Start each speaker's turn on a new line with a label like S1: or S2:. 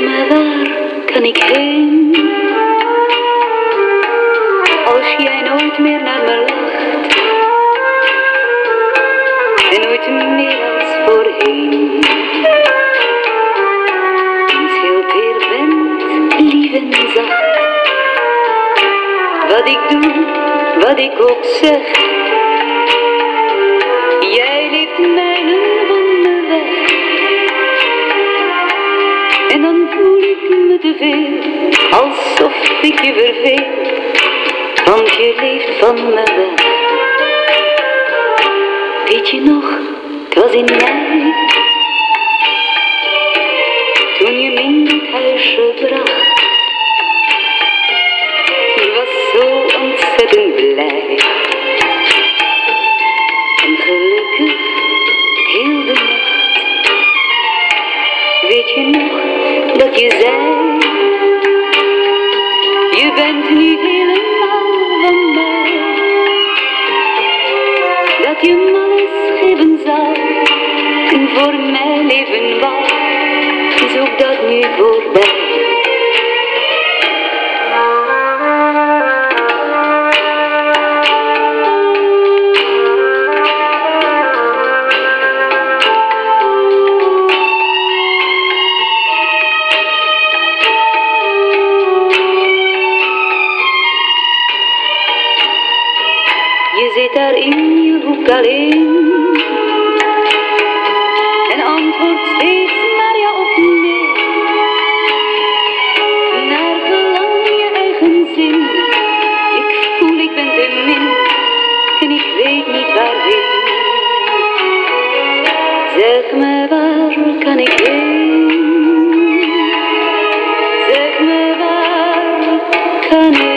S1: maar waar kan ik heen? Als jij nooit meer naar me lacht en nooit meer als voorheen. Eens heel bent, lief en zacht. Wat ik doe, wat ik ook zeg, jij leeft mij. Alsof ik je verveel. Want je leeft van me weg. Weet je nog, het was in mei. Toen je me in het huisje bracht. Je was zo ontzettend blij. En gelukkig heel de nacht. Weet je nog nu helemaal van mij. Dat je me alles geven zou. En voor mij leven was, Is ook dat nu voorbij. Daar in je hoek alleen en antwoordt steeds maar ja of nee. Naar gelang je eigen zin. Ik voel ik ben te min en ik weet niet waarheen. Zeg me waar kan ik heen? Zeg me waar kan ik